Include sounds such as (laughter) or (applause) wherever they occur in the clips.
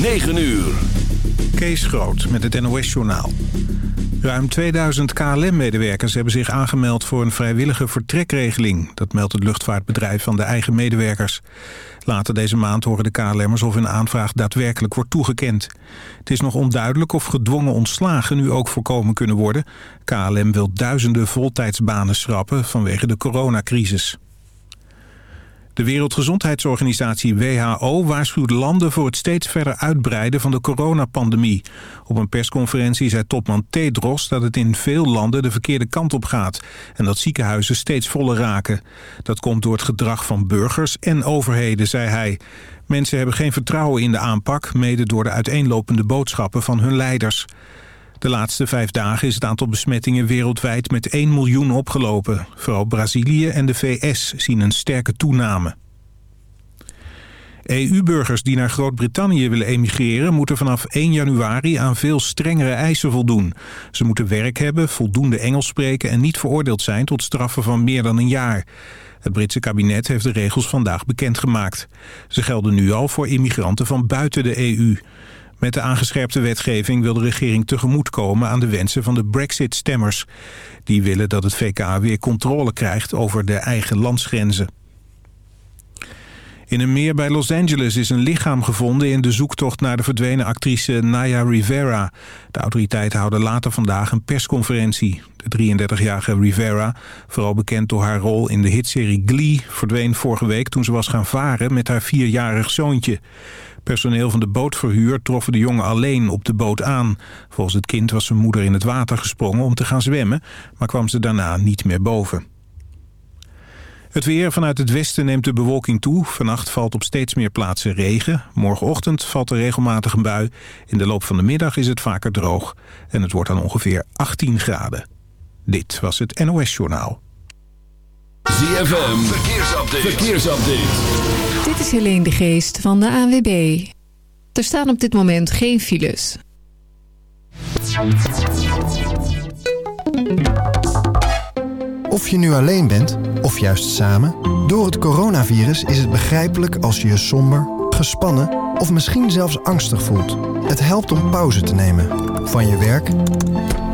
9 uur. Kees Groot met het NOS-journaal. Ruim 2000 KLM-medewerkers hebben zich aangemeld voor een vrijwillige vertrekregeling. Dat meldt het luchtvaartbedrijf van de eigen medewerkers. Later deze maand horen de KLM'ers of hun aanvraag daadwerkelijk wordt toegekend. Het is nog onduidelijk of gedwongen ontslagen nu ook voorkomen kunnen worden. KLM wil duizenden voltijdsbanen schrappen vanwege de coronacrisis. De Wereldgezondheidsorganisatie WHO waarschuwt landen voor het steeds verder uitbreiden van de coronapandemie. Op een persconferentie zei topman Tedros dat het in veel landen de verkeerde kant op gaat en dat ziekenhuizen steeds voller raken. Dat komt door het gedrag van burgers en overheden, zei hij. Mensen hebben geen vertrouwen in de aanpak, mede door de uiteenlopende boodschappen van hun leiders. De laatste vijf dagen is het aantal besmettingen wereldwijd met 1 miljoen opgelopen. Vooral Brazilië en de VS zien een sterke toename. EU-burgers die naar Groot-Brittannië willen emigreren... moeten vanaf 1 januari aan veel strengere eisen voldoen. Ze moeten werk hebben, voldoende Engels spreken... en niet veroordeeld zijn tot straffen van meer dan een jaar. Het Britse kabinet heeft de regels vandaag bekendgemaakt. Ze gelden nu al voor immigranten van buiten de EU. Met de aangescherpte wetgeving wil de regering tegemoetkomen aan de wensen van de Brexit-stemmers. Die willen dat het VK weer controle krijgt over de eigen landsgrenzen. In een meer bij Los Angeles is een lichaam gevonden in de zoektocht naar de verdwenen actrice Naya Rivera. De autoriteiten houden later vandaag een persconferentie. De 33-jarige Rivera, vooral bekend door haar rol in de hitserie Glee, verdween vorige week toen ze was gaan varen met haar vierjarig zoontje. Personeel van de bootverhuur troffen de jongen alleen op de boot aan. Volgens het kind was zijn moeder in het water gesprongen om te gaan zwemmen... maar kwam ze daarna niet meer boven. Het weer vanuit het westen neemt de bewolking toe. Vannacht valt op steeds meer plaatsen regen. Morgenochtend valt er regelmatig een bui. In de loop van de middag is het vaker droog. En het wordt dan ongeveer 18 graden. Dit was het NOS Journaal. ZFM, verkeersupdate. verkeersupdate. Dit is Helene de Geest van de ANWB. Er staan op dit moment geen files. Of je nu alleen bent, of juist samen... door het coronavirus is het begrijpelijk als je je somber, gespannen... of misschien zelfs angstig voelt. Het helpt om pauze te nemen. Van je werk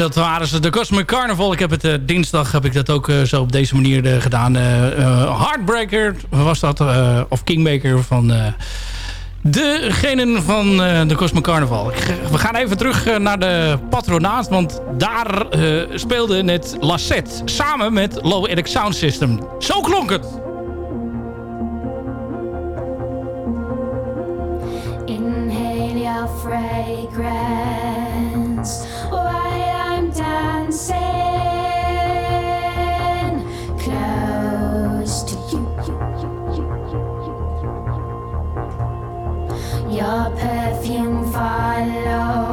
dat waren ze, de Cosmic Carnival. Ik heb het dinsdag heb ik dat ook zo op deze manier gedaan. Heartbreaker was dat, of Kingmaker van degenen van de Cosmic Carnival. We gaan even terug naar de patronaat, want daar speelde net Lassette samen met Low Eric Sound System. Zo klonk het! fragrance Your perfume follows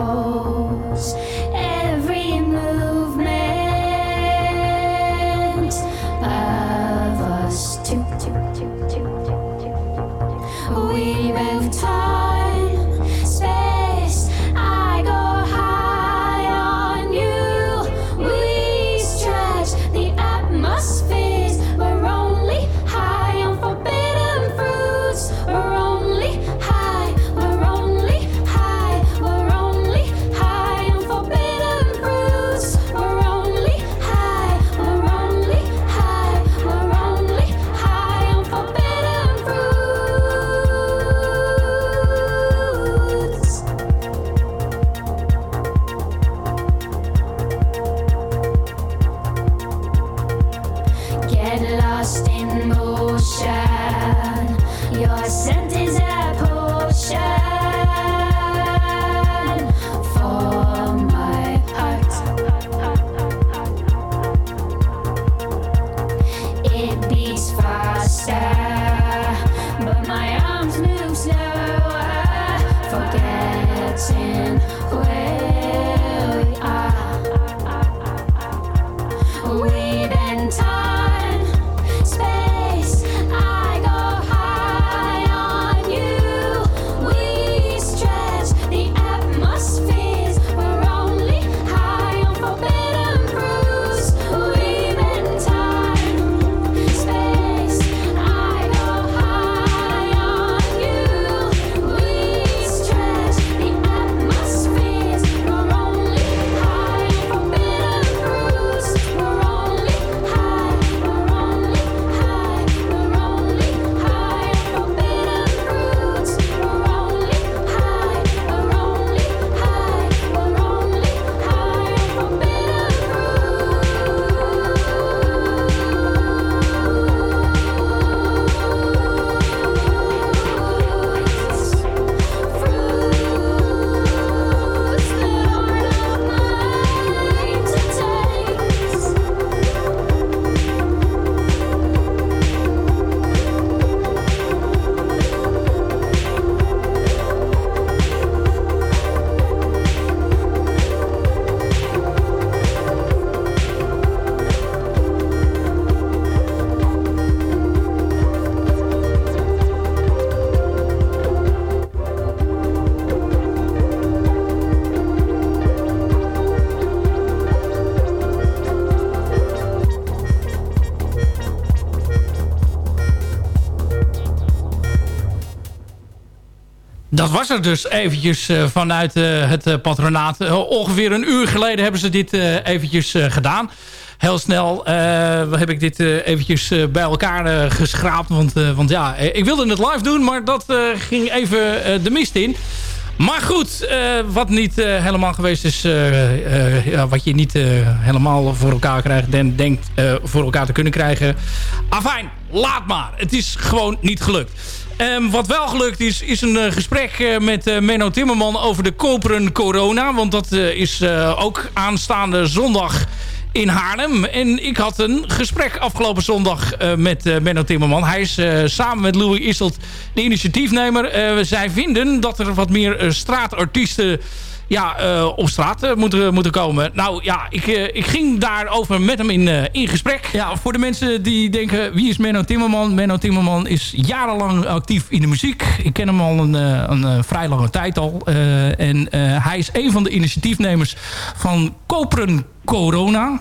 dat was er dus eventjes uh, vanuit uh, het uh, patronaat. ongeveer een uur geleden hebben ze dit eventjes gedaan. Heel snel heb ik dit eventjes bij elkaar geschraapt. Want, want ja, ik wilde het live doen, maar dat ging even de mist in. Maar goed, wat niet helemaal geweest is... Wat je niet helemaal voor elkaar krijgt... en denkt voor elkaar te kunnen krijgen. Afijn, laat maar. Het is gewoon niet gelukt. Um, wat wel gelukt is, is een uh, gesprek uh, met uh, Menno Timmerman over de koperen corona. Want dat is ook aanstaande zondag in Haarlem. En ik had een gesprek afgelopen zondag met Menno Timmerman. Hij is samen met Louis Isselt de initiatiefnemer. zij vinden dat er wat meer straatartiesten ja, uh, op straat uh, moeten, moeten komen. Nou ja, ik, uh, ik ging daarover met hem in, in gesprek. Ja, voor de mensen die denken, wie is Menno Timmerman? Menno Timmerman is jarenlang actief in de muziek. Ik ken hem al een, een vrij lange tijd al. en hij is een van de initiatiefnemers van Koperen Corona.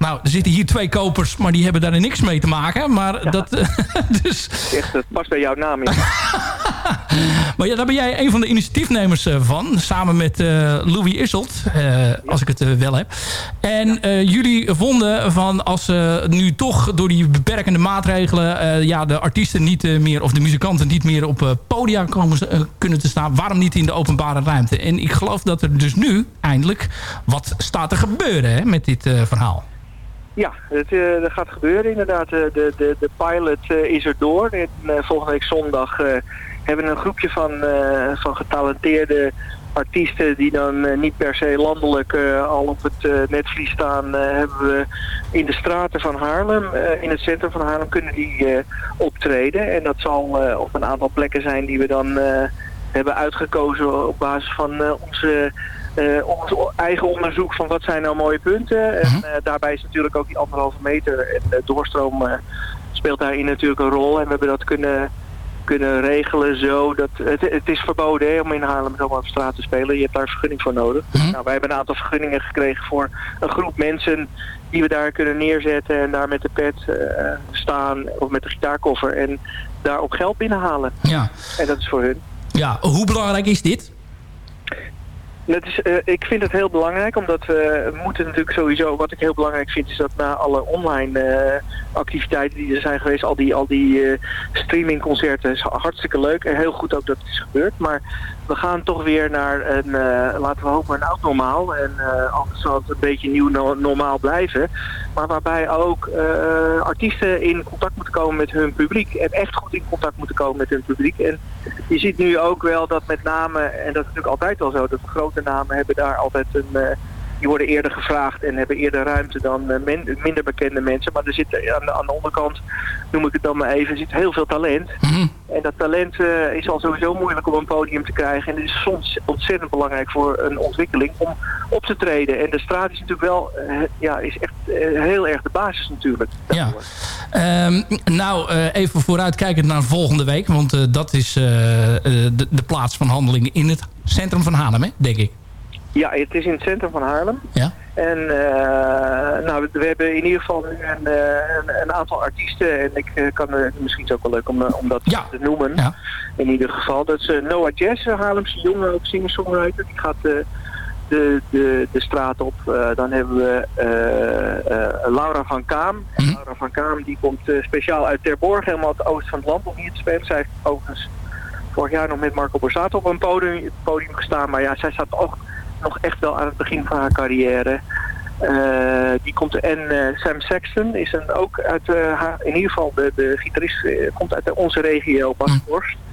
Nou, er zitten hier twee kopers, maar die hebben daar niks mee te maken. Maar dat... (laughs) dus... Echt, het past bij jouw naam. (laughs) maar ja, daar ben jij een van de initiatiefnemers eh, van. Samen met eh, Louis Isselt, eh, als ik het wel heb. En jullie vonden van als ze nu toch door die beperkende maatregelen... ja, de artiesten niet meer of de muzikanten niet meer op podia komen, kunnen te staan... waarom niet in de openbare ruimte? En ik geloof dat er dus nu eindelijk wat staat te gebeuren hè, met dit verhaal. Ja, het, eh, dat gaat gebeuren inderdaad. Eh, de, de, de pilot eh, is er door. En volgende week zondag hebben we een groepje van, van getalenteerde artiesten die dan niet per se landelijk al op het netvlies staan, hebben we in de straten van Haarlem, in het centrum van Haarlem, kunnen die optreden. En dat zal op een aantal plekken zijn die we dan hebben uitgekozen op basis van onze ons eigen onderzoek van wat zijn nou mooie punten. En eh, daarbij is natuurlijk ook die anderhalve meter en doorstroom eh, speelt daarin natuurlijk een rol. En we hebben dat kunnen, kunnen regelen zo dat... Het, het is verboden hè, om in Haarlem zomaar op straat te spelen. Je hebt daar vergunning voor nodig. Nou, wij hebben een aantal vergunningen gekregen voor een groep mensen die we daar kunnen neerzetten en daar met de pet eh, staan of met de gitaarkoffer en daar ook geld binnenhalen. Ja. En dat is voor hun. ja, hoe belangrijk is dit? Is, eh, ik vind het heel belangrijk, omdat we moeten natuurlijk sowieso... Wat ik heel belangrijk vind, is dat na alle online eh, activiteiten die er zijn geweest... al die, al die eh, streamingconcerten, is hartstikke leuk en heel goed ook dat het is gebeurd. Maar we gaan toch weer naar een, eh, laten we hopen, een oud normaal. En eh, anders zal het een beetje nieuw no- normaal blijven. Maar waarbij ook eh, artiesten in contact moeten komen met hun publiek. En echt goed in contact moeten komen met hun publiek. En je ziet nu ook wel dat met name, en dat is natuurlijk altijd wel zo, dat grote namen hebben daar altijd een... die worden eerder gevraagd en hebben eerder ruimte dan eh, men- minder bekende mensen. Maar er zit eh, aan de, aan de onderkant, noem ik het dan maar even, zit heel veel talent. Mhm. En dat talent eh, is al sowieso moeilijk om een podium te krijgen. En het is soms ontzettend belangrijk voor een ontwikkeling om op te treden. En de straat is natuurlijk wel, ja, is echt heel erg de basis natuurlijk. Ja. Ehm, nou, even vooruitkijkend naar volgende week. Want dat is de, de plaats van handeling in het centrum van Haarlem, hè, denk ik. Ja, het is in het centrum van Haarlem. Ja. En eh, nou, we, hebben in ieder geval nu een, eh, een, een aantal artiesten. En ik eh, kan er misschien is ook wel leuk om, om dat Ja. te noemen. Ja. In ieder geval. Dat is Noah Jazz, een Haarlemse jongen, ook singer-songwriter. Die gaat eh, de, de, de straat op. Dan hebben we Laura van Kaam. Mhm. Laura van Kaam die komt speciaal uit Terborg, helemaal het oosten van het land om hier te spelen. Zij heeft overigens vorig jaar nog met Marco Borsato op een podium, podium gestaan. Maar ja, zij staat ook nog echt wel aan het begin van haar carrière. Eh, die komt en eh, Sam Sexton is een, ook uit eh, haar- in ieder geval de, de gitarist komt uit onze regio Baskenborst. Mhm.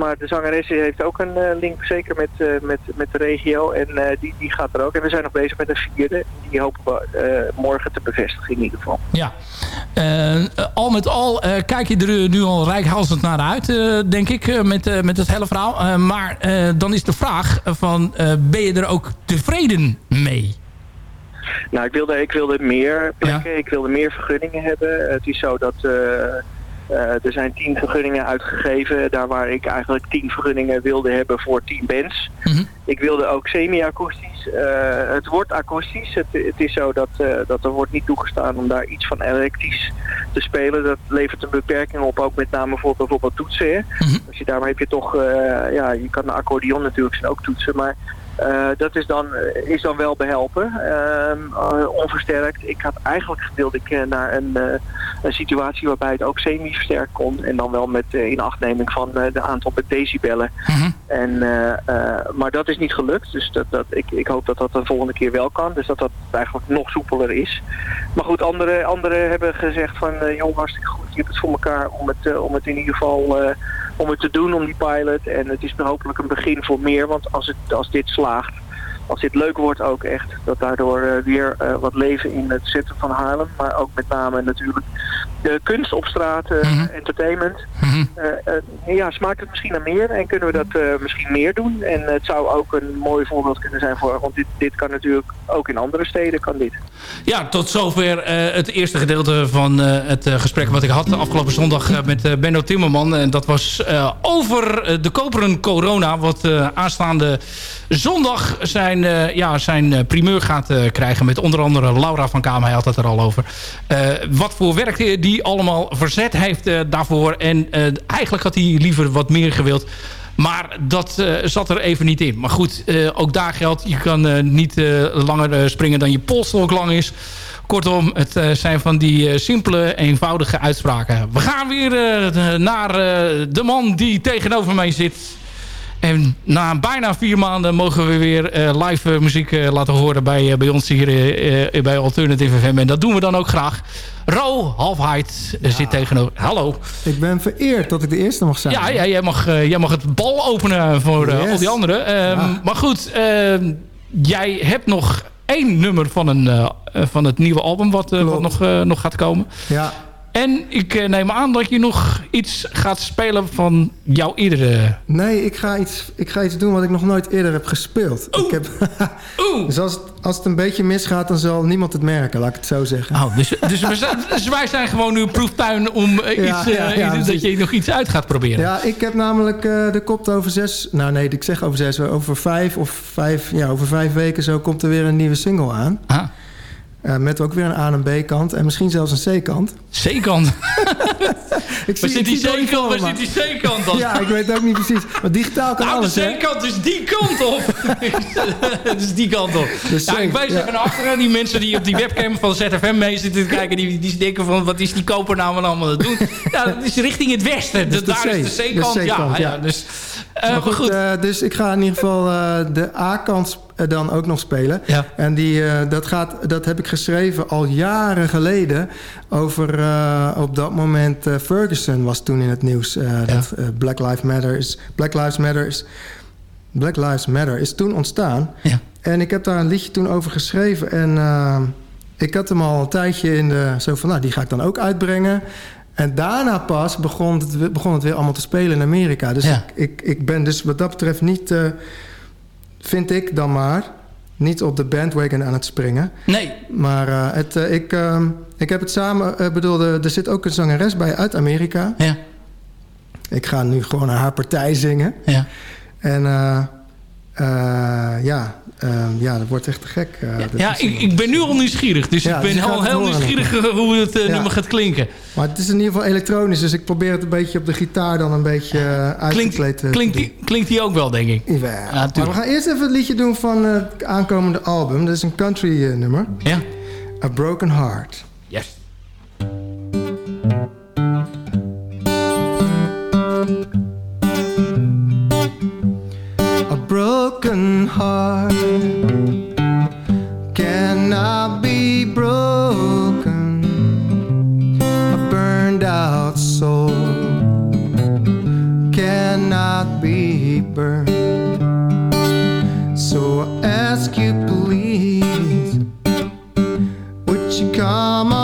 Maar de zangeres heeft ook een eh, link zeker met, eh, met, met de regio en eh, die, die gaat er ook. En we zijn nog bezig met een vierde. Die hopen we morgen te bevestigen in ieder geval. Ja. Al met al kijk je er nu al rijkhalsend naar uit, denk ik, met, met het hele verhaal. Maar dan is de vraag van, ben je er ook tevreden mee? Nou, ik wilde, ik wilde meer plekken, ik wilde meer vergunningen hebben. Het is zo dat er zijn tien vergunningen uitgegeven. Daar waar ik eigenlijk tien vergunningen wilde hebben voor tien bands. Mhm. Ik wilde ook semi-akoestisch. Eh, het wordt akoestisch. Het, het is zo dat, eh, dat er wordt niet toegestaan om daar iets van elektrisch te spelen. Dat levert een beperking op, ook met name voor bijvoorbeeld toetsen. Mhm. Als je daarmee heb je toch, eh, ja, je kan een accordeon natuurlijk zijn ook toetsen, maar eh, dat is dan, eh, is dan wel behelpen, Ehm, eh, onversterkt. Ik had eigenlijk gewild ik naar een, een situatie waarbij het ook semi-versterkt kon en dan wel met inachtneming van de aantal decibellen. Mhm. En, maar dat is niet gelukt, dus dat, dat, ik, ik hoop dat dat de volgende keer wel kan, dus dat dat eigenlijk nog soepeler is. Maar goed, anderen andere hebben gezegd van, joh, hartstikke goed, je hebt het voor elkaar om het, om het in ieder geval om het te doen, om die pilot. En het is hopelijk een begin voor meer, want als, het, als dit slaagt, als dit leuk wordt ook echt, dat daardoor uh, weer uh, wat leven in het centrum van Haarlem, maar ook met name natuurlijk de kunst op straat, uh, mm -hmm. entertainment. Mm -hmm. ja, smaakt het misschien naar meer en kunnen we dat misschien meer doen. En het zou ook een mooi voorbeeld kunnen zijn voor, want dit, dit kan natuurlijk ook in andere steden, kan dit. Ja, tot zover het eerste gedeelte van het gesprek wat ik had afgelopen zondag met Benno Timmerman. En dat was over de koperen corona, wat aanstaande zondag zijn, uh, ja, zijn primeur gaat uh, krijgen met onder andere Laura van Kamer. Hij had het er al over. Wat voor werk die allemaal verzet heeft daarvoor. En eigenlijk had hij liever wat meer gewild. Maar dat eh, zat er even niet in. Maar goed, eh, ook daar geldt, je kan eh, niet eh, langer eh, springen dan je polstok lang is. Kortom, het eh, zijn van die eh, simpele, eenvoudige uitspraken. We gaan weer eh, naar eh, de man die tegenover mij zit. En na bijna vier maanden mogen we weer eh, live eh, muziek eh, laten horen bij, bij ons hier bij Alternative FM. En dat doen we dan ook graag. Ro Halfheid zit tegenover... Hallo. Ik ben vereerd dat ik de eerste mag zijn. Ja, ja jij, mag, jij mag het bal openen voor Yes. al die anderen. Ehm, Ja. Maar goed, ehm, jij hebt nog één nummer van, een, van het nieuwe album wat, wat nog, nog gaat komen. Ja, En ik eh, neem aan dat je nog iets gaat spelen van jouw eerdere... nee, ik ga, iets, ik ga iets doen wat ik nog nooit eerder heb gespeeld. Ik heb, (laughs) Oeh! dus als het, als het een beetje misgaat, dan zal niemand het merken, laat ik het zo zeggen. Oh, dus, dus, we zijn, (laughs) dus wij zijn gewoon nu proeftuin om eh, Ja, iets, eh, ja, ja, iets- dat precies. je nog iets uit gaat proberen. Ja, ik heb namelijk eh, de kop over zes... Nou nee, ik zeg over zes, over vijf of vijf... Ja, over vijf weken zo komt er weer een nieuwe single aan. Ah, Eh, met ook weer een A- en B-kant. En misschien zelfs een C-kant. C-kant. (laughs) Waar zit die het C-kant? Waar zit die C-kant dan? Ja, ik weet ook niet precies. Maar digitaal kan Nou, alles, de? C-kant is die kant op. (laughs) (laughs) dus die kant op. Ja, ik wijs ja. even naar achteren. Die mensen die op die webcam van ZFM mee zitten te kijken... die, die denken van, wat is die koper nou allemaal te doen? Ja, dat is richting het westen. Dus de daar is de C-kant. Ja, ja. Dus, eh, Maar goed, goed. eh, dus ik ga in ieder geval de A-kant dan ook nog spelen. Ja. En die, eh, dat, gaat, dat heb ik geschreven al jaren geleden. Over eh, op dat moment eh, Ferguson was toen in het nieuws. eh, Dat eh, Black Lives Matter is. Black Lives Matter is. Black Lives Matter is toen ontstaan. Ja. En ik heb daar een liedje toen over geschreven. En eh, ik had hem al een tijdje in de... Zo van, nou, die ga ik dan ook uitbrengen. En daarna pas begon het, begon het weer allemaal te spelen in Amerika. Dus Ja. ik, ik, ik ben dus wat dat betreft niet... eh, vind ik dan maar... niet op de bandwagon aan het springen. Nee, Maar eh, het, eh, ik, eh, ik heb het samen... eh, bedoel, er zit ook een zangeres bij uit Amerika. ja, Ik ga nu gewoon naar haar partij zingen. ja. En ja, eh, ja, dat wordt echt te gek. eh, Ja, is- ik, ik ben nu al nieuwsgierig. Dus Ja, ik ben al heel nieuwsgierig eh, hoe het eh, Ja. nummer gaat klinken. Maar het is in ieder geval elektronisch, dus ik probeer het een beetje op de gitaar dan een beetje eh, Klinkt, te klinkt, doen. die, klinkt die ook wel, denk ik. Ja, maar we gaan eerst even het liedje doen van eh, het aankomende album. Dat is een country eh, nummer. Ja? A Broken Heart. Broken heart cannot be broken. A burned out soul cannot be burned. So I ask you, please, would you come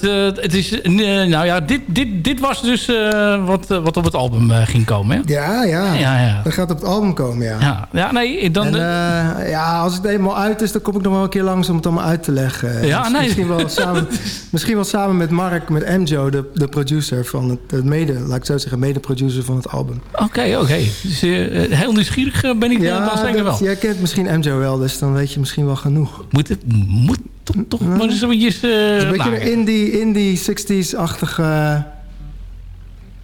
dat, eh, het is, eh, nou ja, dit, dit, dit was dus eh, wat, wat op het album ging komen. Hè? Ja, ja. Ja, ja. Dat gaat op het album komen, ja. Ja, ja nee, dan... En ja, als het eenmaal uit is, dan kom ik nog wel een keer langs om het allemaal uit te leggen. Ja, Dus nee. Misschien wel samen, (laughs) misschien wel samen met Mark, met Mjo, de, de producer van het, het mede, laat ik zo zeggen, mede-producer van het album. Oké, oké. Dus, heel nieuwsgierig ben ik ja, dan zeker wel. jij kent misschien Mjo wel, dus dan weet je misschien wel genoeg. Moet, het, moet toch, maar eens eh een beetje een indie, indie 60s-achtige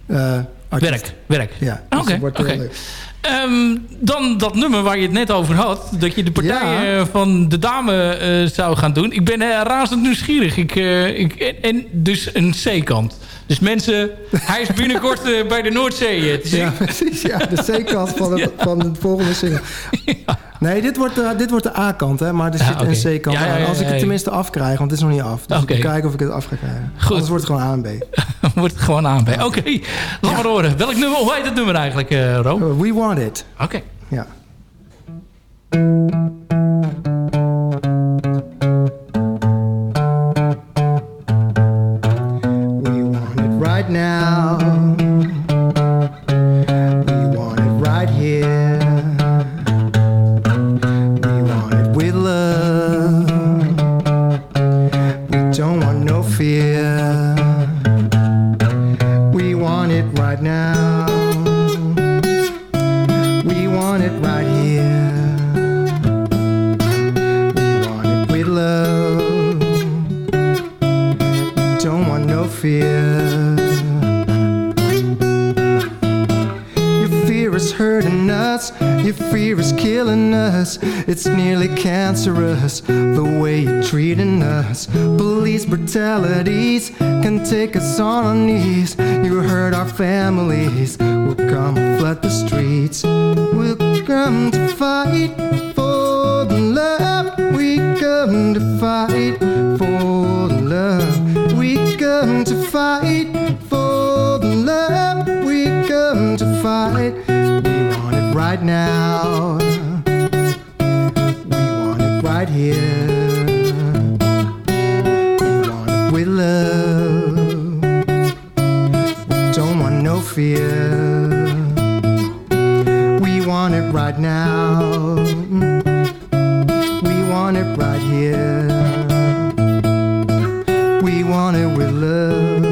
eh artiest. Werk, werk. Ja, dus Oké, heel oké. leuk. Ehm, dan dat nummer waar je het net over had. Dat je de partij Ja. eh, van de dame eh, zou gaan doen. Ik ben eh, razend nieuwsgierig. Ik, eh, ik, en, en dus een C-kant. Dus mensen, hij is binnenkort eh, bij de Noordzee eh. Ja, precies. Ja, de C-kant van, het- (laughs) van de volgende single. Nee, dit wordt, de, dit wordt de A-kant, hè, maar er zit oké. een C-kant aan. Als ik het tenminste afkrijg, want het is nog niet af. Dus Oké. ik moet kijken of ik het af ga krijgen. Goed. Anders wordt het gewoon A en B. (laughs) Wordt het gewoon aan bij. Oké, laat maar horen. Welk nummer, hoe heet het nummer eigenlijk, eh Ro? Oké. Uh, We Want It. Ja. We want it right now. It's nearly cancerous the way you're treating us. Police brutalities can take us on our knees. You hurt our families. We'll come and flood the streets. We'll come to fight for the love. We come to fight We want it with love.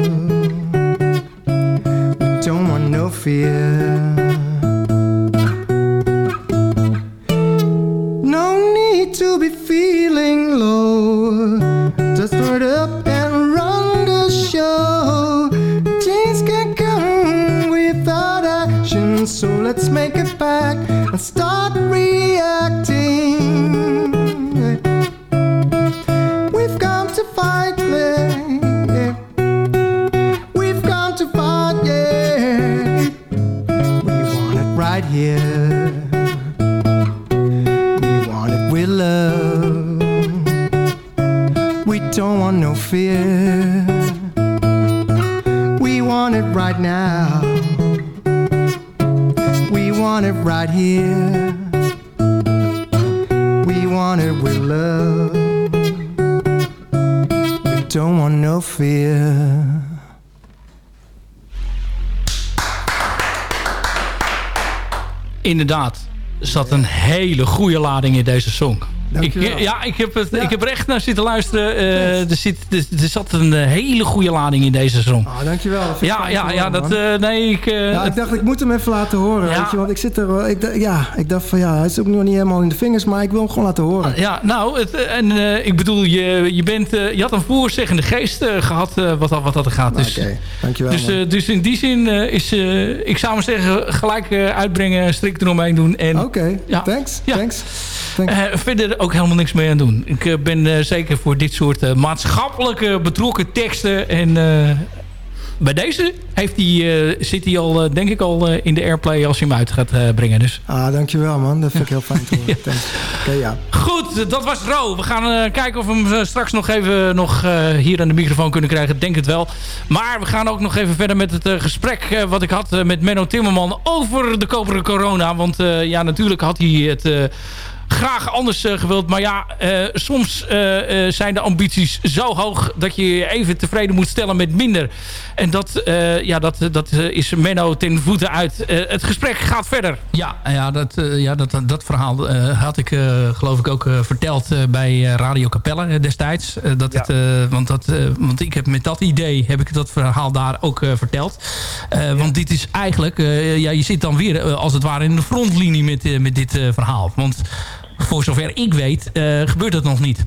We don't want no fear. Inderdaad, er zat een hele goede lading in deze song. Dankjewel. ja, ik heb, het, Ja. ik heb er echt naar zitten luisteren. Thanks. er, zit, er, er zat een eh, hele goede lading in deze song. Ah, dankjewel. Ik Ja, ja, ja, dat, eh, nee, ik... Ja, ik dacht, ik moet hem even laten horen, Ja. weet je. Want ik zit er wel... Ik, dacht- ja, ik dacht van, ja, hij is ook nog niet helemaal in de vingers... maar ik wil hem gewoon laten horen. Ja, nou, het, en ik bedoel, je, je, bent, je had een voorzeggende geest eh, gehad eh, wat, wat dat er gaat. Nou, Dus, Oké, dankjewel, dus, dus in die zin is, ik zou maar zeggen, gelijk uitbrengen, strikt eromheen doen. En Oké, ja. thanks, thanks. Thanks. eh, verder ook helemaal niks mee aan doen. Ik eh, ben eh, zeker voor dit soort maatschappelijke betrokken teksten. En bij deze heeft hij, eh, zit hij al, denk ik al in de airplay als je hem uit gaat brengen. Dus Ah, dankjewel, man. Dat vind ik heel fijn te horen. (laughs) Oké, ja. Goed, dat was Ro. We gaan kijken of we hem straks nog even nog, hier aan de microfoon kunnen krijgen. Denk het wel. Maar we gaan ook nog even verder met het gesprek wat ik had met Menno Timmerman over de koperen corona. Want ja, natuurlijk had hij het... graag anders eh, gewild. Maar ja, eh, soms eh, zijn de ambities zo hoog... dat je je even tevreden moet stellen met minder. En dat, ja, dat, dat is Menno ten voeten uit. Het gesprek gaat verder. Ja, ja, dat, ja dat, dat verhaal had ik geloof ik ook verteld bij Radio Capelle destijds. Dat het, want, dat, want ik heb met dat idee heb ik dat verhaal daar ook verteld. Want dit is eigenlijk... ja, je zit dan weer als het ware in de frontlinie met, met dit verhaal. Want voor zover ik weet eh, gebeurt dat nog niet.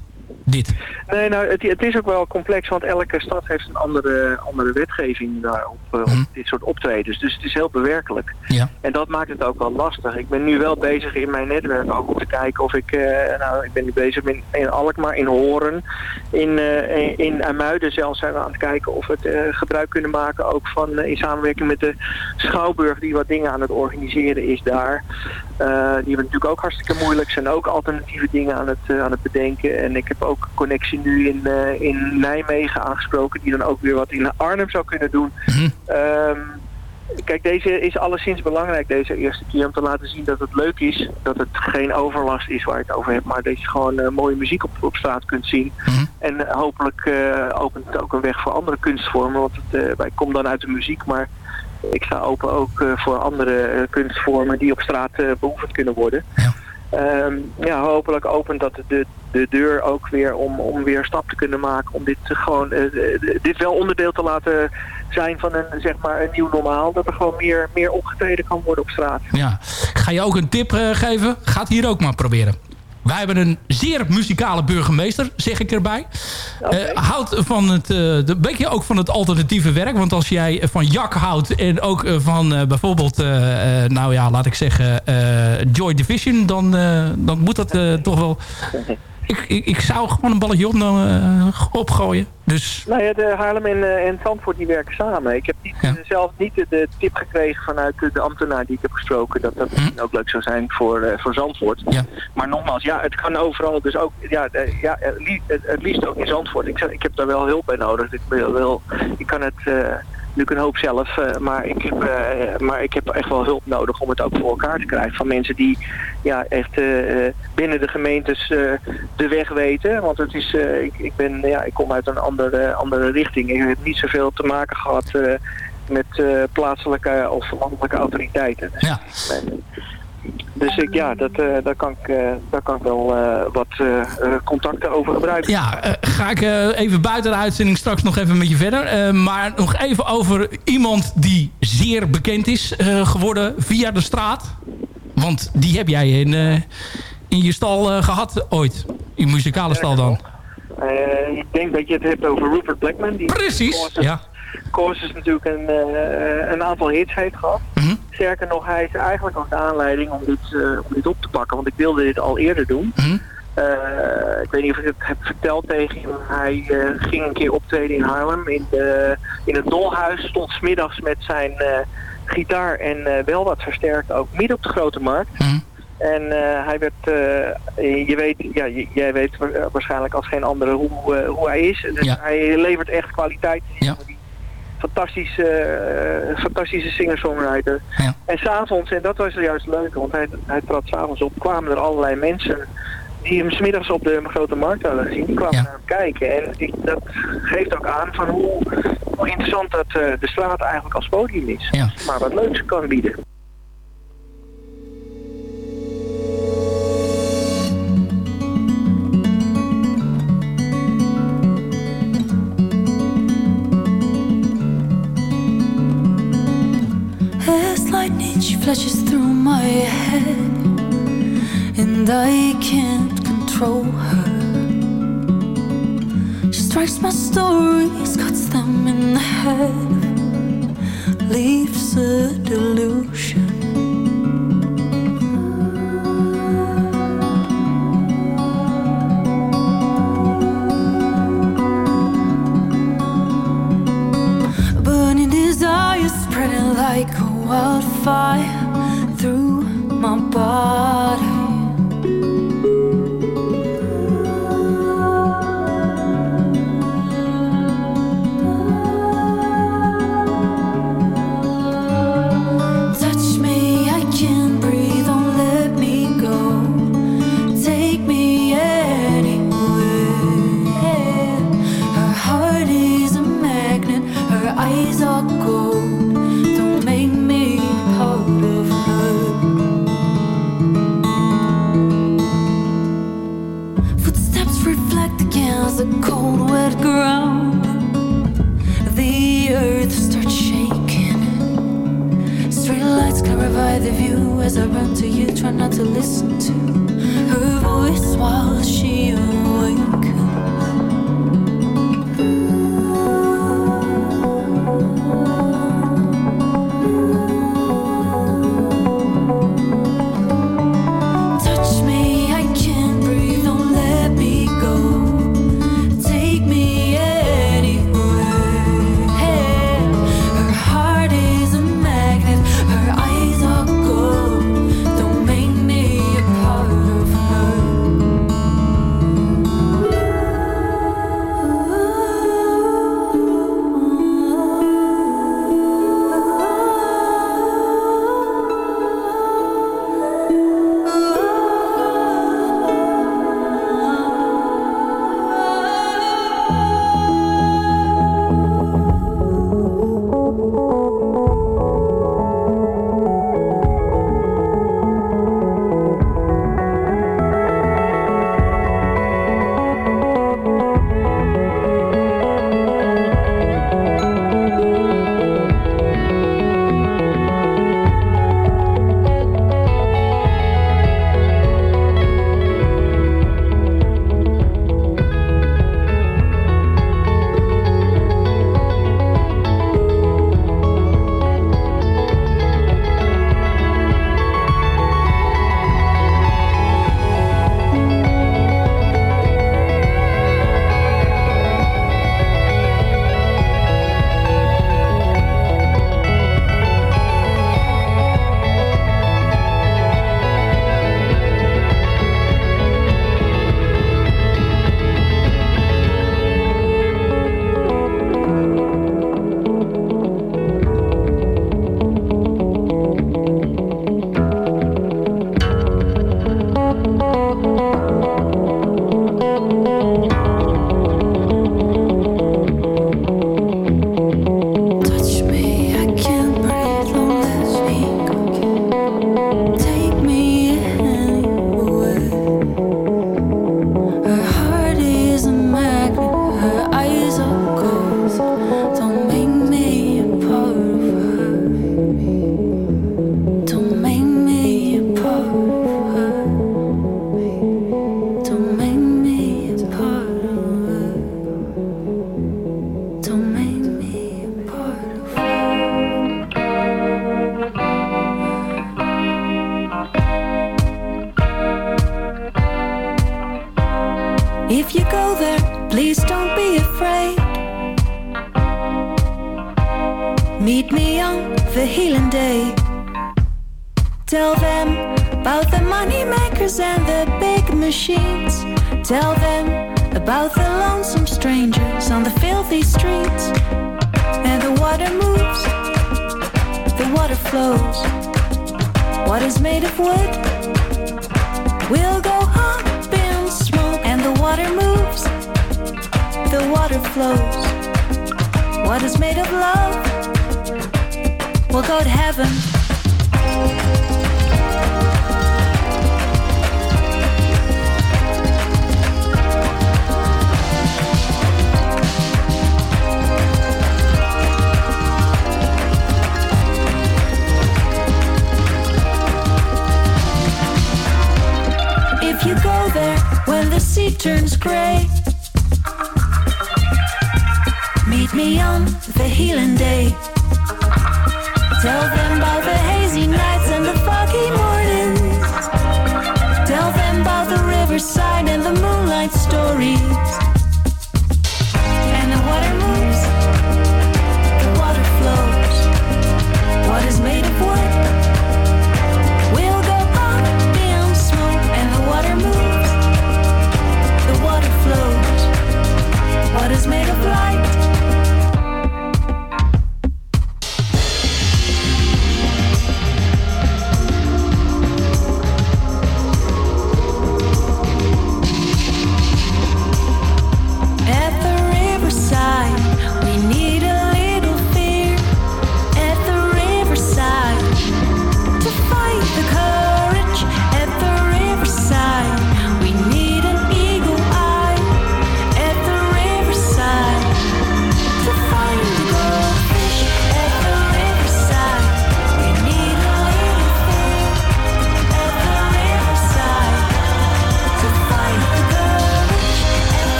Dit. Nee, nou, het, het is ook wel complex, want elke stad heeft een andere, andere wetgeving daarop, eh, op Mhm. dit soort optredens. Dus het is heel bewerkelijk. Ja. En dat maakt het ook wel lastig. Ik ben nu wel bezig in mijn netwerk ook om te kijken of ik, eh, nou, ik ben nu bezig met, in Alkmaar, in Horen, in, in, in IJmuiden zelfs zijn we aan het kijken of we het gebruik kunnen maken ook van, in samenwerking met de Schouwburg die wat dingen aan het organiseren is daar. Eh, die hebben natuurlijk ook hartstikke moeilijk, zijn ook alternatieve dingen aan het, eh, aan het bedenken. En ik heb ook een connectie nu in, eh, in Nijmegen aangesproken, die dan ook weer wat in Arnhem zou kunnen doen. Mhm. Ehm, kijk, deze is alleszins belangrijk deze eerste keer om te laten zien dat het leuk is. Dat het geen overlast is waar je het over hebt, maar dat je gewoon mooie muziek op, op straat kunt zien. Mhm. En hopelijk opent het ook een weg voor andere kunstvormen, want het, ik kom dan uit de muziek, maar ik sta open ook eh, voor andere eh, kunstvormen die op straat eh, beoefend kunnen worden. Ja. Ehm, ja, hopelijk opent dat de, de deur ook weer om, om weer stap te kunnen maken. Om dit te gewoon dit wel onderdeel te laten zijn van een, zeg maar, een nieuw normaal. Dat er gewoon meer, meer opgetreden kan worden op straat. Ja. Ga je ook een tip geven? Ga het hier ook maar proberen. Wij hebben een zeer muzikale burgemeester, zeg ik erbij. Eh, houdt van het, eh, de, beetje ook van het alternatieve werk. Want als jij van Jak houdt en ook eh, van bijvoorbeeld, nou ja, laat ik zeggen, Joy Division, dan, dan moet dat toch wel... (laughs) Ik, ik, ik zou gewoon een balletje op, eh, opgooien. Dus Nou ja, de Haarlem en, eh, en Zandvoort die werken samen. Ik heb niet, Ja. eh, zelf niet de, de tip gekregen vanuit de, ambtenaar die ik heb gesproken dat dat misschien ook leuk zou zijn voor, voor Zandvoort. Hm. Ja. Maar nogmaals, ja, het kan overal. Dus ook, ja, ja het, li- het, het liefst ook in Zandvoort. Ik, zeg, ik heb daar wel hulp bij nodig. Ik, wil, wel, ik kan het natuurlijk een hoop zelf, eh, maar, ik heb, eh, maar ik heb echt wel hulp nodig om het ook voor elkaar te krijgen. Van mensen die ja, echt eh, binnen de gemeentes de weg weten. Want het is, ik, ik, ben, ja, ik kom uit een andere, andere richting. Ik heb niet zoveel te maken gehad eh, met plaatselijke of landelijke autoriteiten. Dus, ja. Dus ik, ja, dat, eh, daar, kan ik, eh, daar kan ik wel eh, wat contacten over gebruiken. Ja, ga ik even buiten de uitzending straks nog even met je verder. Maar nog even over iemand die zeer bekend is geworden via de straat. Want die heb jij in, in je stal eh, gehad ooit. In muzikale stal dan. Ik denk dat je het hebt over Rupert Blackman. Die Precies, Courses- ja. Courses natuurlijk een, een aantal hits heeft gehad. Mhm. Sterker nog, hij is eigenlijk de aanleiding om dit, eh, om dit op te pakken. Want ik wilde dit al eerder doen. Mhm. Eh, ik weet niet of ik het heb verteld tegen je. maar Hij eh, ging een keer optreden in Haarlem. In, de, in het Dolhuis stond smiddags met zijn gitaar en wel wat versterkt ook midden op de Grote Markt. Mhm. En hij werd, je weet, ja, jij weet wa- waarschijnlijk als geen andere hoe, hoe hij is. Dus Ja. hij levert echt kwaliteit. Ja. Fantastische, eh, fantastische singer-songwriter. Ja. En s'avonds, en dat was juist leuk, want hij, hij trad s'avonds op, kwamen er allerlei mensen die hem smiddags op de grote markt hadden gezien. Die kwamen Ja. naar hem kijken. En dat geeft ook aan van hoe, hoe interessant dat eh, de straat eigenlijk als podium is. Ja. Maar wat leuks kan bieden. flashes through my head, and I can't control her. She strikes my stories, cuts them in half, leaves a delusion. Burning desire spreading like wildfire through my body. As the cold, wet ground. The earth starts shaking. Streetlights clarify the view as I run to you. Try not to listen to her voice while she.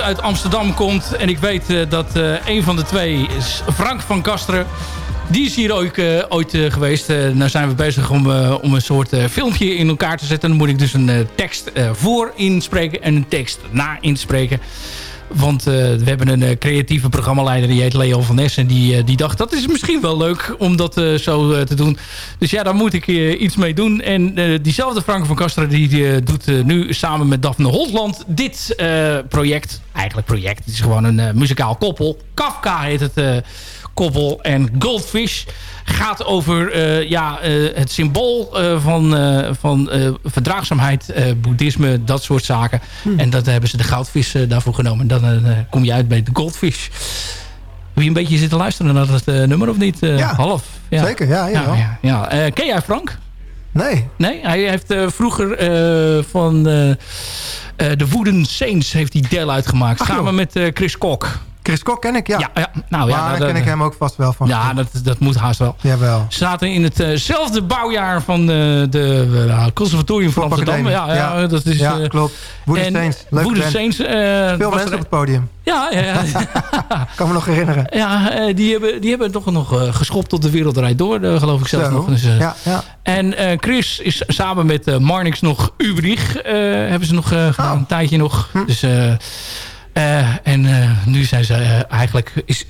Uit Amsterdam komt. En ik weet eh, dat eh, een van de twee is Frank van Kasteren. Die is hier ook eh, ooit geweest. Nou zijn we bezig om, om een soort filmpje in elkaar te zetten. Dan moet ik dus een tekst voor inspreken en een tekst na inspreken. Want eh, we hebben een eh, creatieve programmaleider, die heet Leo van Ness. En die, eh, die dacht, dat is misschien wel leuk om dat zo te doen. Dus ja, daar moet ik iets mee doen. En diezelfde Frank van Kasteren, die, doet nu samen met Daphne Holtland dit project. Eigenlijk project, het is gewoon een muzikaal koppel. Kafka heet het koppel. En Goldfish gaat over eh, ja, eh, het symbool eh, van, van verdraagzaamheid, boeddhisme, dat soort zaken. En dat hebben ze de goudvis daarvoor genomen. En dan kom je uit bij de Goldfish. Wil je een beetje zitten luisteren naar dat nummer of niet? Eh, Ja, half. zeker, ja, ja, jawel. ja, ja. Ken jij Frank? Nee. Nee, hij heeft vroeger van de Wooden Saints heeft hij deel uitgemaakt. Ach, samen joh. met Chris Kok. Chris Kok ken ik, ja. Ja, ja. Nou, ja, maar daar ken ik hem ook vast wel van. Ja, dat, dat moet haast wel. Jawel. Ze zaten in hetzelfde bouwjaar van eh, de eh, Conservatorium van Amsterdam. Ja, ja, dat is... ja, eh, klopt. Woody Saints. Leuk. Saints. eh, Veel mensen op het podium. Ja, ja, ja. (laughs) kan me nog herinneren. ja eh, die, hebben, die hebben toch nog eh, geschopt tot de wereld rijdt door, eh, geloof ik zelf nog. Dus, eh, ja, ja. En eh, Chris is samen met eh, Marnix nog Ubrich. eh, hebben ze nog eh, gedaan, Oh. een tijdje nog. Hm. Dus, eh, eh, en eh, nu zijn ze eh, eigenlijk... Is,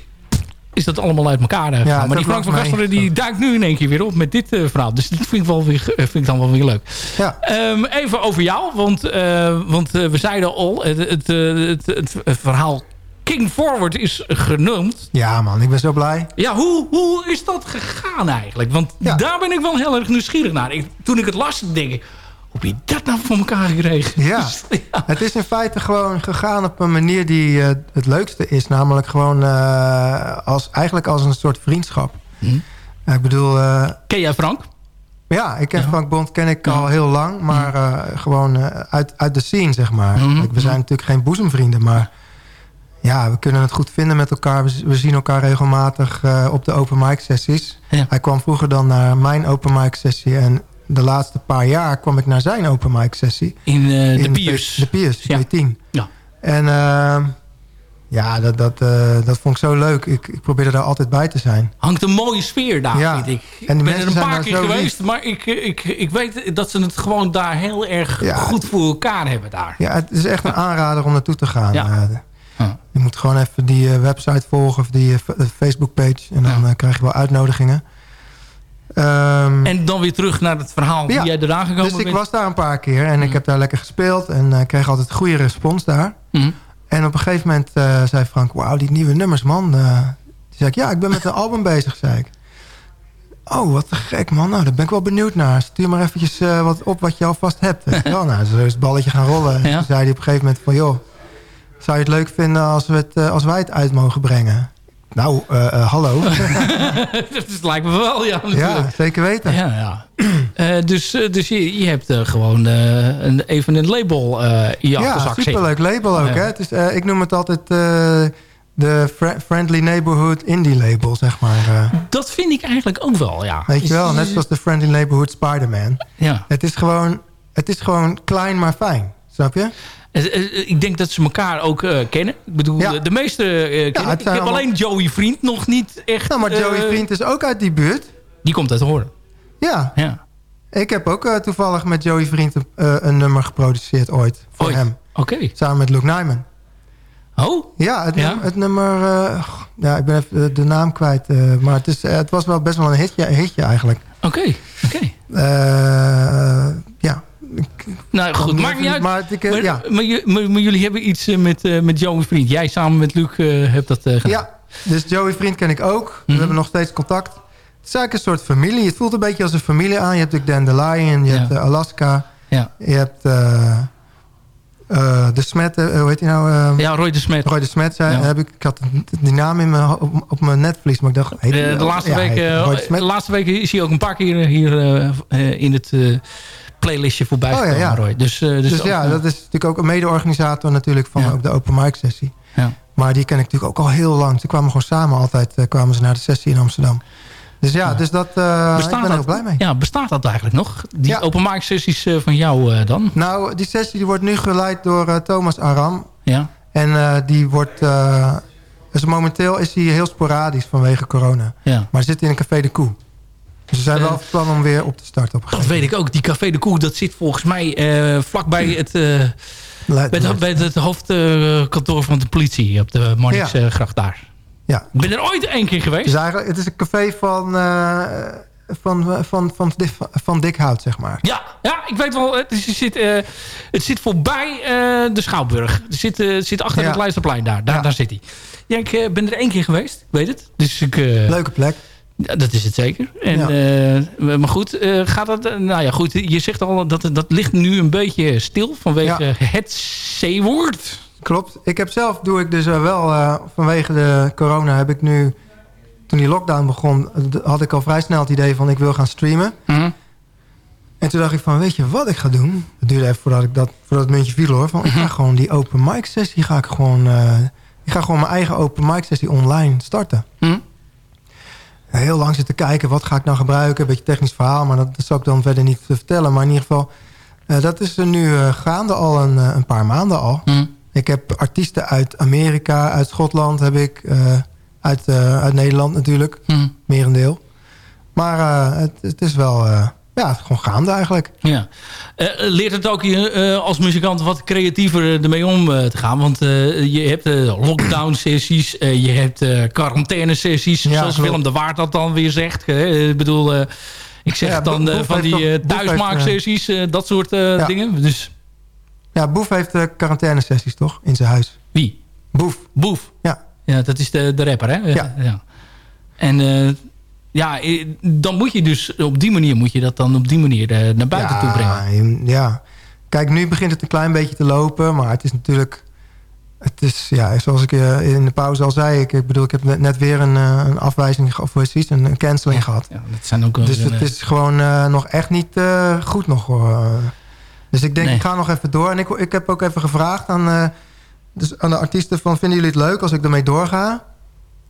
is dat allemaal uit elkaar eh, gegaan. het maar die Frank van Kasteren die duikt nu in één keer weer op met dit eh, verhaal. Dus dat vind ik, wel weer, eh, vind ik dan wel weer leuk. Ja. Ehm, even over jou, want, eh, want eh, we zeiden al, het, het, eh, het, het, het verhaal King Forward is genoemd. ja, man. Ik ben zo blij. Ja, hoe, hoe is dat gegaan eigenlijk? Want Ja. daar ben ik wel heel erg nieuwsgierig naar. Ik, toen ik het las, denk ik... Hoe heb je dat nou voor elkaar gekregen? Ja. (laughs) Ja. Het is in feite gewoon gegaan op een manier die eh, het leukste is. Namelijk gewoon eh, als, eigenlijk als een soort vriendschap. Hm. Ik bedoel... eh, Ken jij Frank? Ja, ik ken Ja. Frank Bond ken ik Ja. al heel lang, maar eh, gewoon uit, uit de scene, zeg maar. Mhm, we zijn natuurlijk geen boezemvrienden, maar ja, we kunnen het goed vinden met elkaar. We, zien elkaar regelmatig op de open mic sessies. Hij kwam vroeger dan naar mijn open mic sessie en de laatste paar jaar kwam ik naar zijn open mic sessie. In eh, de Piers. De Piers, Ja. P10. Ja. En ehm, ja, dat, dat, eh, dat vond ik zo leuk. Ik, ik probeerde daar altijd bij te zijn. Hangt een mooie sfeer daar, Ja. vind ik. En Ik de ben er een paar keer geweest, lief. maar ik, ik, ik weet dat ze het gewoon daar heel erg Ja. goed voor elkaar hebben daar. Ja, het is echt een aanrader om naartoe te gaan. Ja. Eh. Je moet gewoon even die eh, website volgen of die eh, f- eh, Facebook-page. En dan eh, krijg je wel uitnodigingen. Ehm, En dan weer terug naar het verhaal Ja. hoe jij eraan gekomen dus ik bent. was daar een paar keer en ik Mhm. heb daar lekker gespeeld. En eh, kreeg altijd goede respons daar. Mhm. En op een gegeven moment eh, zei Frank... Wauw, die nieuwe nummers, man. Eh, toen zei ik, ja, ik ben met een album bezig, zei ik. Oh, wat gek, man. Nou, daar ben ik wel benieuwd naar. Stuur maar eventjes eh, wat op wat je alvast hebt. Wel? nou, zo is het balletje gaan rollen. En Ja. toen zei hij op een gegeven moment van... joh, zou je het leuk vinden als, we het, eh, als wij het uit mogen brengen? Nou, eh, eh, hallo. (laughs) dat is- lijkt me wel, ja, ja, natuurlijk. zeker weten. Ja, ja. (clears throat) Eh, dus dus je, je hebt gewoon een, even een label in je Ja, superleuk label ook. Ja. Hè? Het is, ik noem het altijd... de fri- Friendly Neighborhood Indie label, zeg maar. Dat vind ik eigenlijk ook wel, ja. weet je wel, net zoals de Friendly Neighborhood Spider-Man. Ja. Het is gewoon, het is gewoon klein maar fijn, snap je? Eh, eh, Ik denk dat ze elkaar ook eh, kennen. Ik bedoel, Ja. de, meeste eh, kennen. Ik heb allemaal- alleen Joey Vriend nog niet echt... Nou, maar Joey eh, Vriend is ook uit die buurt. Die komt uit Horen. Ja, Ja. ik heb ook eh, toevallig met Joey Vriend een, eh, een nummer geproduceerd ooit. Voor Ooit? hem. Oké. Samen met Luke Nyman. Oh? Ja, het, Ja? num- het nummer... eh, ja, ik ben even de naam kwijt. eh, maar het, is, eh, het was wel best wel een hitje, hitje eigenlijk. Oké. Oké. Eh. Nou goed, maakt niet uit. Maar, ik, eh, Maar, ja. maar, ju- maar- maar jullie hebben iets eh, met, eh, met Joey Vriend. Jij samen met Luc eh, hebt dat eh, gedaan. ja, dus Joey Vriend ken ik ook. We Mhm. hebben nog steeds contact. Het is eigenlijk een soort familie. Het voelt een beetje als een familie aan. Je hebt natuurlijk Dandelion, je Ja. hebt Alaska. Ja. Je hebt eh, eh, de Smet, hoe heet hij nou? eh, Ja, Roy de Smet. Roy de Smet zei. Ja. Heb ik, ik had die naam in mijn, op, op mijn netvlies, maar ik dacht... heet de, laatste Ja, week, de laatste week is hij ook een paar keer hier eh, eh, in het eh, playlistje voorbij Oh, ja, gekomen, ja. Roy. Dus, eh, dus, Dus ja, eh, dat is natuurlijk ook een mede-organisator natuurlijk van ook de open mic sessie. Ja. Maar die ken ik natuurlijk ook al heel lang. Ze kwamen gewoon samen altijd eh, kwamen ze naar de sessie in Amsterdam. Dus ja, dus dat, eh, ik ben er heel blij mee. Ja, bestaat dat eigenlijk nog? Die Ja. open mic sessies van jou dan? Nou, die sessie die wordt nu geleid door Thomas Aram. Ja. En die wordt... dus momenteel is hij heel sporadisch vanwege corona. ja. Maar zit in een café de Koe. We zijn wel Eh, van plan om weer op te starten. Op Dat weet ik ook. Die Café de Koe, dat zit volgens mij eh, vlakbij het, eh, bij, het, bij het hoofdkantoor van de politie op de Marnixgracht daar. Ja, Ik ben er ooit één keer geweest. Dus eigenlijk, het is een café van, eh, van, van, van, van Dick Hout, zeg maar. Ja, ja, ik weet wel. Het, is- het zit, het zit voorbij de Schouwburg. Het zit, het zit achter Ja. het Leisterplein daar. Daar, Ja. daar zit hij. Ja, ik ben er één keer geweest. Ik weet het. Dus ik... Leuke plek. Ja, dat is het zeker. En, Ja. eh, maar goed, eh, gaat dat... eh, nou ja, goed. Je zegt al dat dat ligt nu een beetje stil vanwege Ja. het C-woord. Klopt. Ik heb zelf, doe ik dus wel, vanwege de corona heb ik nu... Toen die lockdown begon, had ik al vrij snel het idee van ik wil gaan streamen. Mhm. En toen dacht ik van, weet je wat ik ga doen? Het duurde even voordat ik dat, voordat het muntje viel hoor. Van, ik Mhm. ga gewoon die open mic sessie, ga ik gewoon... ik ga gewoon mijn eigen open mic sessie online starten. Hm? Heel lang zitten kijken, wat ga ik nou gebruiken? Een beetje technisch verhaal, maar dat, dat zal ik dan verder niet vertellen. Maar in ieder geval, eh, dat is er nu eh, gaande al een, eh, een paar maanden al. Hm? Ik heb artiesten uit Amerika, uit Schotland heb ik, eh, uit, eh, uit Nederland natuurlijk, Hm? merendeel. Maar eh, het, het is wel, eh, ja, gewoon gaande eigenlijk. Ja. Eh, leert het ook je eh, als muzikant wat creatiever ermee om eh, te gaan? Want eh, je hebt eh, lockdown-sessies, eh, je hebt eh quarantaine-sessies, Ja, zoals. Willem de Waard dat dan weer zegt. ik bedoel, eh, ik zeg Ja, dan eh, van die eh, thuismaaksessies, eh, dat soort eh, Ja. dingen. Dus Ja, Boef heeft quarantaine-sessies toch, in zijn huis? wie? Boef. Boef. Ja. Ja, dat is de, de rapper, hè? Ja. En eh, ja, dan moet je dus op die manier moet je dat dan op die manier eh, naar buiten toe brengen. Ja. Kijk, nu begint het een klein beetje te lopen, maar het is natuurlijk... Het is, ja, zoals ik eh, in de pauze al zei, ik, ik bedoel, ik heb net, weer een, eh, een afwijzing, of het, een, een canceling gehad. Ja, dat zijn ook Dus het is gewoon nog echt niet goed nog. hoor. Dus ik denk, Nee. ik ga nog even door. En ik, ik heb ook even gevraagd aan, dus aan de artiesten van... vinden jullie het leuk als ik ermee doorga?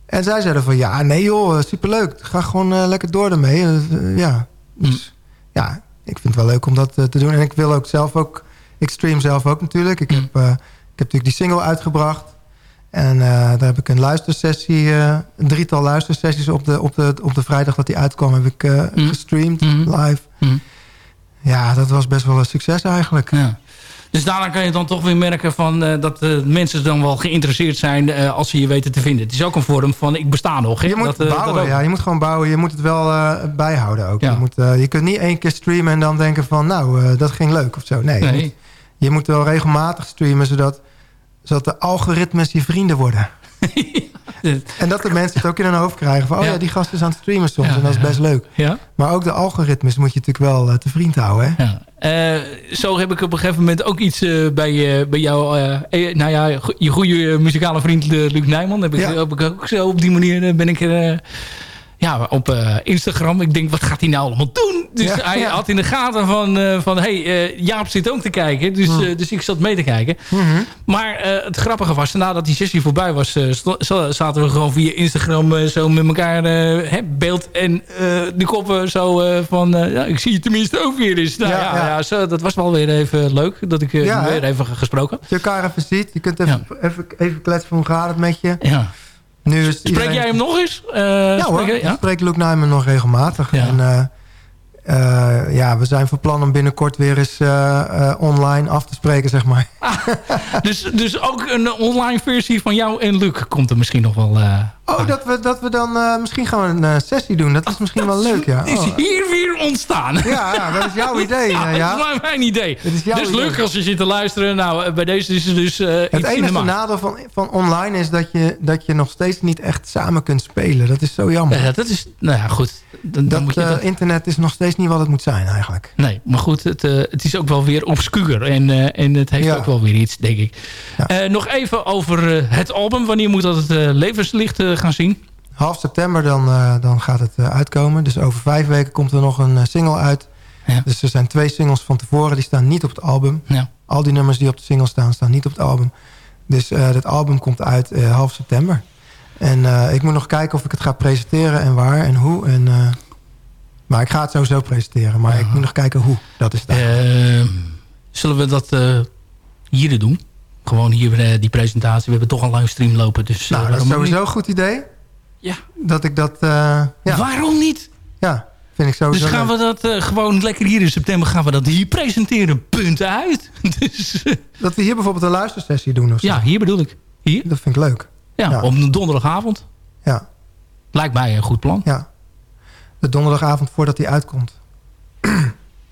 En zij zeiden van, ja, nee joh, superleuk. Ga gewoon eh, lekker door ermee. Eh, ja, dus ja, ik vind het wel leuk om dat eh, te doen. En ik wil ook zelf ook... Ik stream zelf ook natuurlijk. Ik, Mm. heb, eh, ik heb natuurlijk die single uitgebracht. En eh, daar heb ik een luistersessie... eh, een drietal luistersessies op de, op, de, op de vrijdag dat die uitkwam... heb ik eh, Mm. gestreamd, live. Ja, dat was best wel een succes eigenlijk. Ja. Dus daarna kan je dan toch weer merken van, eh, dat eh, mensen dan wel geïnteresseerd zijn eh, als ze je weten te vinden. Het is ook een vorm van ik besta nog. Je moet dat, dat bouwen, ja. Je moet gewoon bouwen. Je moet het wel bijhouden ook. Ja. Je, moet, je kunt niet één keer streamen en dan denken van... nou, dat ging leuk of zo. Nee, Je, Nee. moet, je moet wel regelmatig streamen... zodat, zodat de algoritmes je vrienden worden. En dat de mensen het ook in hun hoofd krijgen. Van, oh ja, Ja. die gast is aan het streamen soms. Ja, en dat is best leuk. Ja? Maar ook de algoritmes moet je natuurlijk wel eh, te vriend houden. Hè? Ja. Eh, zo heb ik op een gegeven moment ook iets eh, bij, bij jou... nou ja, je goede muzikale vriend Luc Nijman. Heb ik, heb ik ook zo op die manier ben ik er... ja, op eh, Instagram. Ik denk, wat gaat hij nou allemaal doen? Dus Ja, hij ja. had in de gaten van, eh, van hey, eh, Jaap zit ook te kijken. Dus, Hm. eh, dus ik zat mee te kijken. Maar eh, het grappige was, nadat die sessie voorbij was... zaten we gewoon via Instagram zo met elkaar hè, beeld en de koppen zo van... ja, ik zie je tenminste ook weer eens. Nou, ja, Ja, zo, dat was wel weer even leuk dat ik weer even gesproken. Je elkaar even ziet. Je kunt even, even, even kletsen van hoe gaat het met je. Ja. Nu Spreek iedereen- jij hem nog eens? Eh, Ja spreek hoor, jij- ik spreek Luke nog regelmatig. Ja. En, eh, eh, ja, we zijn van plan om binnenkort weer eens online af te spreken, zeg maar. Dus, dus ook een online versie van jou en Luc komt er misschien nog wel... Oh, dat we, dat we dan... eh, misschien gaan we een eh, sessie doen. Dat is misschien wel leuk, ja. (laughs) is Oh. hier weer ontstaan. Ja, ja, dat is jouw (laughs) idee, Ja, dat is mijn, idee. Is jouw Dus idee. Luc, als je zit te luisteren... Nou, eh, bij deze is het dus eh Het iets in de enige nadeel van, van online is dat je, dat je nog steeds niet echt samen kunt spelen. Dat is zo jammer. Ja, dat is... Nou ja, goed. Dan, dat, moet je dat... internet is nog steeds niet wat het moet zijn eigenlijk. Nee, maar goed, het, het is ook wel weer obscuur. En, en het heeft ook wel weer iets, denk ik. Nog even over het album. Wanneer moet dat het levenslicht gaan zien? Half september dan, eh, dan gaat het eh, uitkomen. Dus over vijf weken komt er nog een eh, single uit. Ja. Dus er zijn twee singles van tevoren. Die staan niet op het album. Ja. Al die nummers die op de single staan, staan niet op het album. Dus eh het album komt uit half september. En ik moet nog kijken of ik het ga presenteren en waar en hoe. En, maar ik ga het sowieso presenteren. Maar ik moet nog kijken hoe. Dat is het. Zullen we dat hier doen? Gewoon hier eh, die presentatie. We hebben toch al een livestream lopen. Dus, eh, nou, dat is sowieso een goed idee. Ja. Dat ik dat... eh, ja, Waarom niet? ja, vind ik sowieso Dus gaan leuk. we dat gewoon lekker hier in september gaan we dat hier presenteren. Punt uit. (laughs) dus, Dat we hier bijvoorbeeld een luistersessie doen of zo. ja, hier bedoel ik. Hier? Dat vind ik leuk. Ja, Ja. op een donderdagavond. Ja, Lijkt mij een goed plan. ja. De donderdagavond voordat hij uitkomt.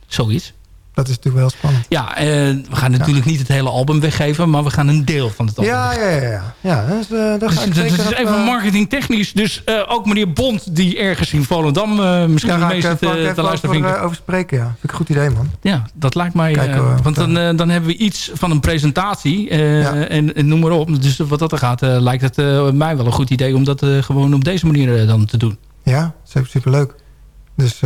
Zoiets. Dat is natuurlijk wel spannend. Ja, eh, we gaan natuurlijk niet het hele album weggeven, maar we gaan een deel van het album Ja, ja, ja. ja. ja dus, daar Dus ga ik dat zeker is even eh, marketingtechnisch. Dus ook meneer Bond, die ergens in Volendam misschien Daar meeste eh, Frank te, luisteren eh, over spreken, ja. Vind ik een goed idee, man. Ja, dat lijkt mij... Kijken want dan, dan hebben we iets van een presentatie. Ja. en, en noem maar op. Dus wat dat er gaat, lijkt het mij wel een goed idee... om dat gewoon op deze manier dan te doen. Ja, super, super leuk. Dus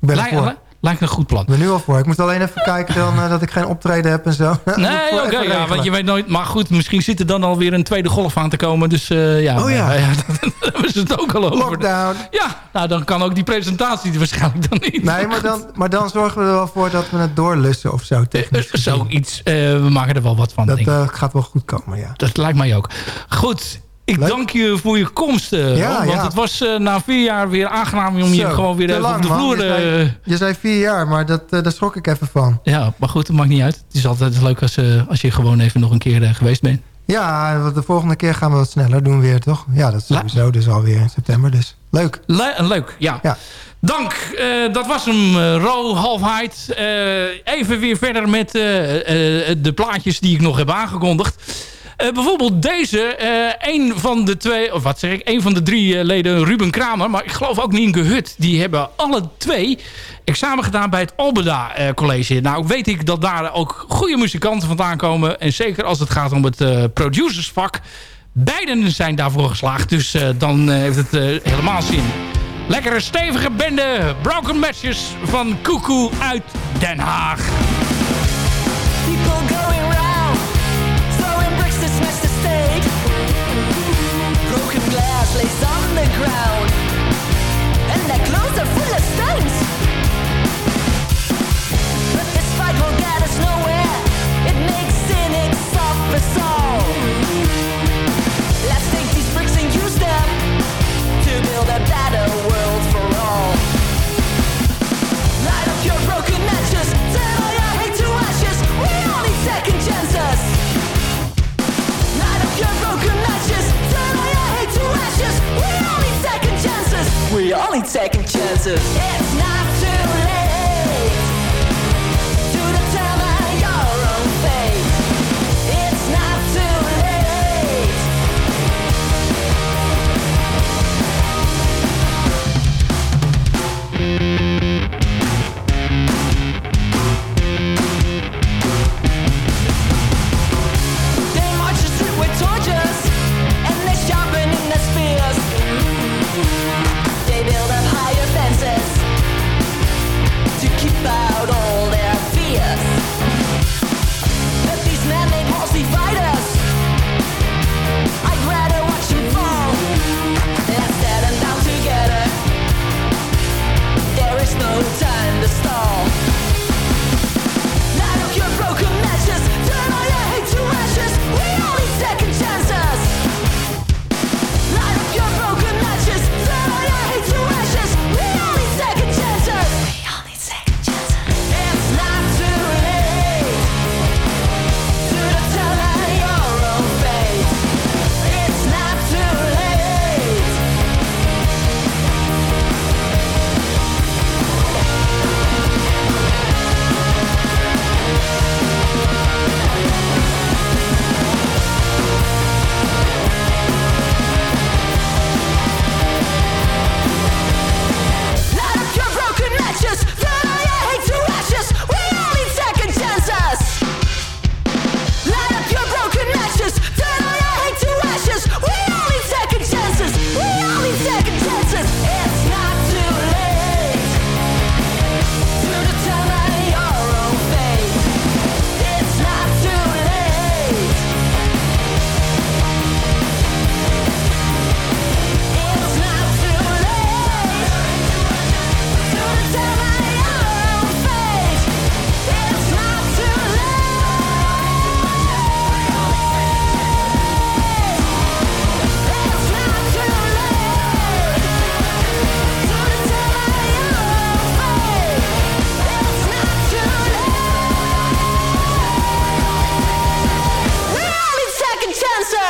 ik ben. Lijkt een goed plan. Ik ben nu al voor. Ik moet alleen even kijken dan, eh, dat ik geen optreden heb en zo. (laughs) Nee, oké, ja, want je weet nooit. Maar goed, misschien zit er dan alweer een tweede golf aan te komen. Dus eh, ja, Oh ja. nou (laughs) daar hebben ze het ook al over. Lockdown. Ja, nou dan kan ook die presentatie waarschijnlijk dan niet. Nee, maar dan, maar dan zorgen we er wel voor dat we het doorlussen of zo. Technisch. Zoiets. eh, we maken er wel wat van. Dat gaat wel goed komen, ja. Dat lijkt mij ook. Goed, ik Leuk. dank je voor je komst. eh, Ja, want ja. het was eh, na vier jaar weer aangenaam om je Zo, gewoon weer te even lang, op de man. vloer... Je eh, zei- Je zei vier jaar, maar dat, eh, daar schrok ik even van. ja, maar goed, dat maakt niet uit. Het is altijd leuk als, eh, als je gewoon even nog een keer eh, geweest bent. Ja, de volgende keer gaan we wat sneller doen weer, toch? Ja, dat is sowieso dus alweer in september, dus leuk. Le- leuk, ja. Ja. Dank, eh, dat was hem, eh Ro Halfheid. Eh, even weer verder met eh, eh, de plaatjes die ik nog heb aangekondigd. Eh, bijvoorbeeld deze, eh een van de twee, of wat zeg ik, een van de drie eh, leden, Ruben Kramer, maar ik geloof ook Nienke Hut, die hebben alle twee examen gedaan bij het Albeda College. Nou weet ik dat daar ook goede muzikanten vandaan komen en zeker als het gaat om het producersvak. Beiden zijn daarvoor geslaagd, dus dan heeft het helemaal zin. Lekkere stevige bende Broken Matches van Koekoe uit Den Haag. Lays on the ground, We're only taking chances.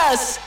Us.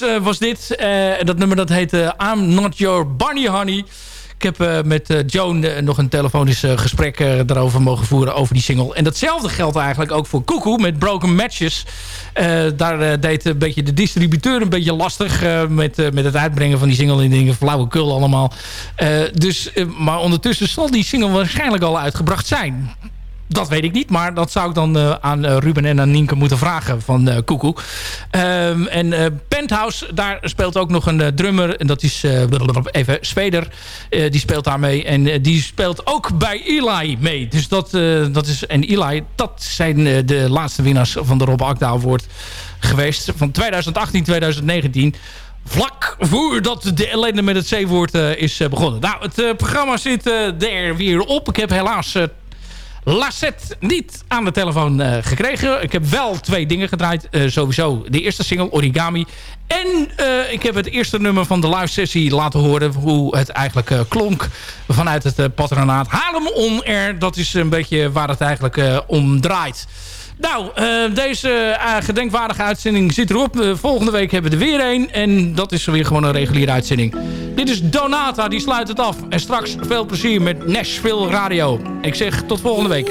Eh, was dit. Eh, dat nummer dat heette I'm Not Your Bunny Honey. Ik heb eh, met eh, Joan eh, nog een telefonisch eh, gesprek eh, daarover mogen voeren over die single. En datzelfde geldt eigenlijk ook voor Cuckoo met Broken Matches. Eh, daar eh, deed een beetje de distributeur een beetje lastig eh, met, eh, met het uitbrengen van die single en dingen. Flauwekul allemaal. Eh, dus, eh, maar ondertussen zal die single waarschijnlijk al uitgebracht zijn. Dat weet ik niet, maar dat zou ik dan eh, aan eh, Ruben en aan Nienke moeten vragen van uh, en Penthouse, daar speelt ook nog een drummer. En dat is even Zweder. die speelt daar mee. En die speelt ook bij Eli mee. Dus dat, dat is... En Eli, dat zijn de laatste winnaars van de Rob Akda Award geweest. Van 2018, 2019 vlak voordat de ellende met het C-woord is begonnen. Nou, het programma zit er weer op. Ik heb helaas Lacet niet aan de telefoon eh, gekregen. Ik heb wel twee dingen gedraaid. Eh, sowieso de eerste single, Origami. En eh, ik heb het eerste nummer van de live sessie laten horen... hoe het eigenlijk klonk vanuit het patronaat. Haarlem On Air, dat is een beetje waar het eigenlijk om draait. Nou, eh, deze eh, gedenkwaardige uitzending zit erop. Eh, volgende week hebben we er weer een. En dat is weer gewoon een reguliere uitzending. Dit is Donata, die sluit het af. En straks veel plezier met Nashville Radio. Ik zeg tot volgende week.